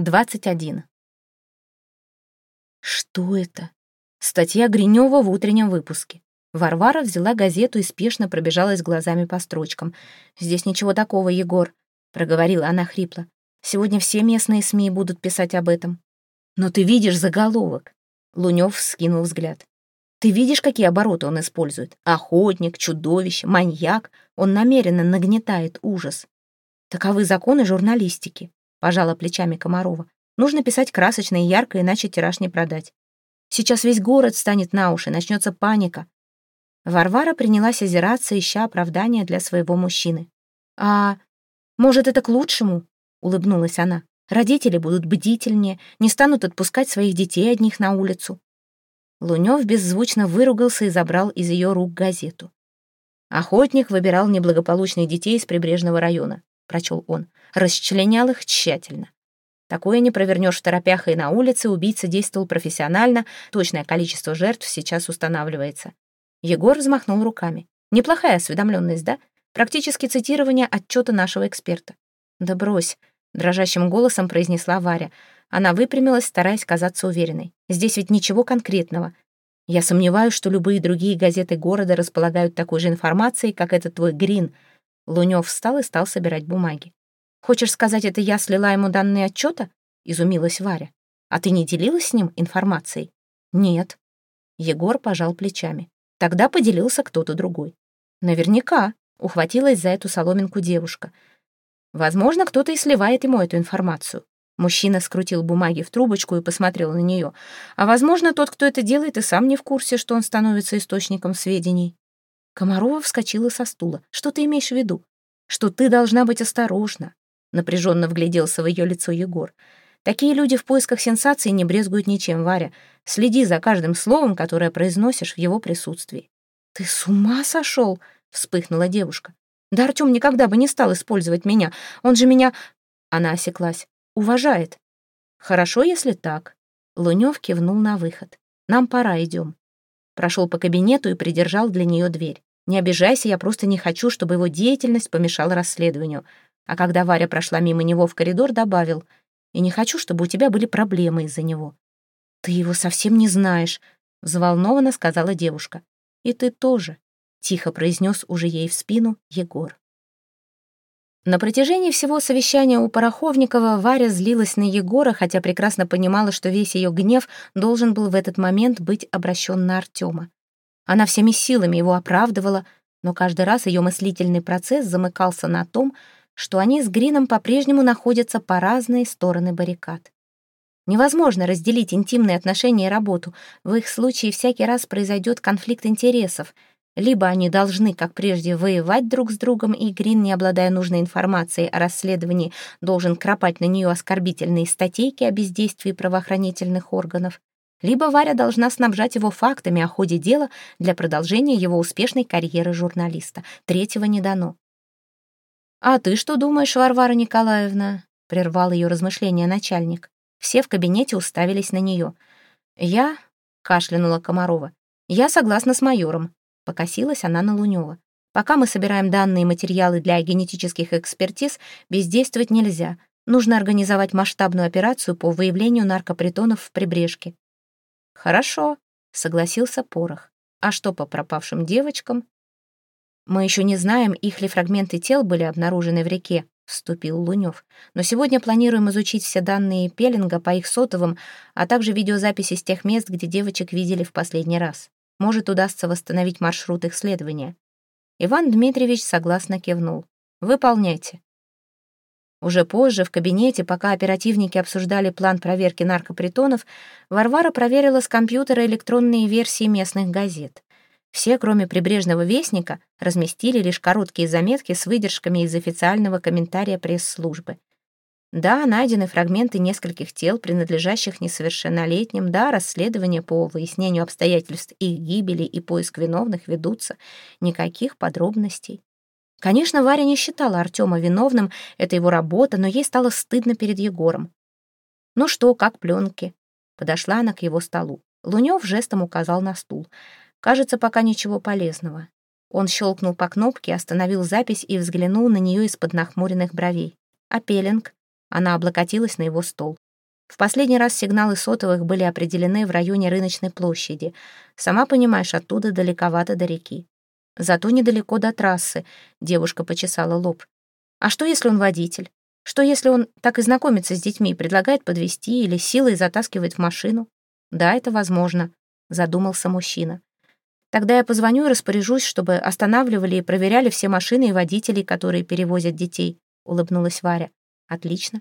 21. Что это? Статья Гринева в утреннем выпуске. Варвара взяла газету и спешно пробежалась глазами по строчкам. «Здесь ничего такого, Егор», — проговорила она хрипло. «Сегодня все местные СМИ будут писать об этом». «Но ты видишь заголовок». Лунёв скинул взгляд. «Ты видишь, какие обороты он использует? Охотник, чудовище, маньяк. Он намеренно нагнетает ужас. Таковы законы журналистики пожала плечами Комарова. Нужно писать красочно и ярко, иначе тираж не продать. Сейчас весь город станет на уши, начнется паника. Варвара принялась озираться, ища оправдания для своего мужчины. «А может, это к лучшему?» — улыбнулась она. «Родители будут бдительнее, не станут отпускать своих детей одних на улицу». Лунёв беззвучно выругался и забрал из ее рук газету. Охотник выбирал неблагополучных детей из прибрежного района прочел он, расчленял их тщательно. Такое не провернешь в торопях и на улице, убийца действовал профессионально, точное количество жертв сейчас устанавливается. Егор взмахнул руками. Неплохая осведомленность, да? Практически цитирование отчета нашего эксперта. Да брось, дрожащим голосом произнесла Варя. Она выпрямилась, стараясь казаться уверенной. Здесь ведь ничего конкретного. Я сомневаюсь, что любые другие газеты города располагают такой же информацией, как этот твой Грин — Лунёв встал и стал собирать бумаги. «Хочешь сказать, это я слила ему данные отчета?» — изумилась Варя. «А ты не делилась с ним информацией?» «Нет». Егор пожал плечами. Тогда поделился кто-то другой. «Наверняка», — ухватилась за эту соломинку девушка. «Возможно, кто-то и сливает ему эту информацию». Мужчина скрутил бумаги в трубочку и посмотрел на нее. «А возможно, тот, кто это делает, и сам не в курсе, что он становится источником сведений». Комарова вскочила со стула. «Что ты имеешь в виду?» «Что ты должна быть осторожна», — напряженно вгляделся в ее лицо Егор. «Такие люди в поисках сенсаций не брезгуют ничем, Варя. Следи за каждым словом, которое произносишь в его присутствии». «Ты с ума сошел?» — вспыхнула девушка. «Да Артем никогда бы не стал использовать меня. Он же меня...» Она осеклась. «Уважает». «Хорошо, если так». Лунев кивнул на выход. «Нам пора, идем». Прошел по кабинету и придержал для нее дверь. Не обижайся, я просто не хочу, чтобы его деятельность помешала расследованию. А когда Варя прошла мимо него в коридор, добавил, и не хочу, чтобы у тебя были проблемы из-за него. Ты его совсем не знаешь, взволнованно сказала девушка. И ты тоже, тихо произнес уже ей в спину Егор. На протяжении всего совещания у Пороховникова Варя злилась на Егора, хотя прекрасно понимала, что весь ее гнев должен был в этот момент быть обращен на Артема. Она всеми силами его оправдывала, но каждый раз ее мыслительный процесс замыкался на том, что они с Грином по-прежнему находятся по разные стороны баррикад. Невозможно разделить интимные отношения и работу. В их случае всякий раз произойдет конфликт интересов. Либо они должны, как прежде, воевать друг с другом, и Грин, не обладая нужной информацией о расследовании, должен кропать на нее оскорбительные статейки о бездействии правоохранительных органов либо Варя должна снабжать его фактами о ходе дела для продолжения его успешной карьеры журналиста. Третьего не дано. «А ты что думаешь, Варвара Николаевна?» — прервал ее размышления начальник. Все в кабинете уставились на нее. «Я...» — кашлянула Комарова. «Я согласна с майором», — покосилась она на Лунева. «Пока мы собираем данные и материалы для генетических экспертиз, бездействовать нельзя. Нужно организовать масштабную операцию по выявлению наркопритонов в Прибрежке. «Хорошо», — согласился Порох. «А что по пропавшим девочкам?» «Мы еще не знаем, их ли фрагменты тел были обнаружены в реке», — вступил Лунев. «Но сегодня планируем изучить все данные Пеллинга по их сотовым, а также видеозаписи с тех мест, где девочек видели в последний раз. Может, удастся восстановить маршрут их следования». Иван Дмитриевич согласно кивнул. «Выполняйте». Уже позже, в кабинете, пока оперативники обсуждали план проверки наркопритонов, Варвара проверила с компьютера электронные версии местных газет. Все, кроме «Прибрежного вестника», разместили лишь короткие заметки с выдержками из официального комментария пресс-службы. Да, найдены фрагменты нескольких тел, принадлежащих несовершеннолетним. Да, расследования по выяснению обстоятельств их гибели и поиск виновных ведутся. Никаких подробностей. Конечно, Варя не считала Артема виновным, это его работа, но ей стало стыдно перед Егором. «Ну что, как пленки?» Подошла она к его столу. Лунев жестом указал на стул. «Кажется, пока ничего полезного». Он щелкнул по кнопке, остановил запись и взглянул на нее из-под нахмуренных бровей. «А пеленг?» Она облокотилась на его стол. В последний раз сигналы сотовых были определены в районе рыночной площади. Сама понимаешь, оттуда далековато до реки. Зато недалеко до трассы, девушка почесала лоб. А что, если он водитель? Что, если он так и знакомится с детьми, предлагает подвести или силой затаскивает в машину? Да, это возможно, задумался мужчина. Тогда я позвоню и распоряжусь, чтобы останавливали и проверяли все машины и водителей, которые перевозят детей, улыбнулась Варя. Отлично.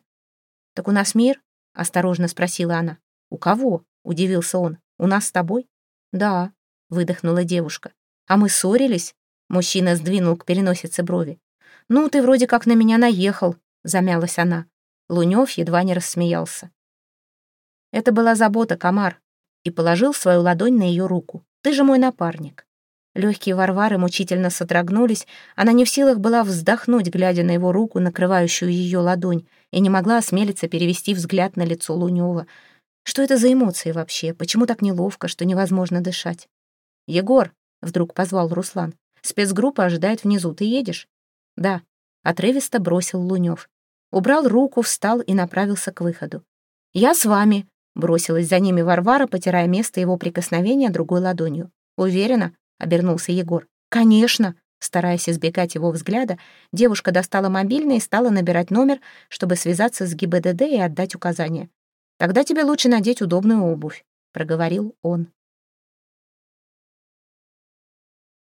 Так у нас мир? — осторожно спросила она. «У кого?» — удивился он. «У нас с тобой?» «Да», — выдохнула девушка. «А мы ссорились?» Мужчина сдвинул к переносице брови. «Ну, ты вроде как на меня наехал», — замялась она. Лунёв едва не рассмеялся. Это была забота, комар, и положил свою ладонь на ее руку. «Ты же мой напарник». Легкие Варвары мучительно содрогнулись, она не в силах была вздохнуть, глядя на его руку, накрывающую ее ладонь, и не могла осмелиться перевести взгляд на лицо Лунева. Что это за эмоции вообще? Почему так неловко, что невозможно дышать? «Егор!» — вдруг позвал Руслан. «Спецгруппа ожидает внизу. Ты едешь?» «Да», — отрывисто бросил Лунев. Убрал руку, встал и направился к выходу. «Я с вами», — бросилась за ними Варвара, потирая место его прикосновения другой ладонью. «Уверена?» — обернулся Егор. «Конечно!» Стараясь избегать его взгляда, девушка достала мобильный и стала набирать номер, чтобы связаться с ГИБДД и отдать указания. «Тогда тебе лучше надеть удобную обувь», — проговорил он.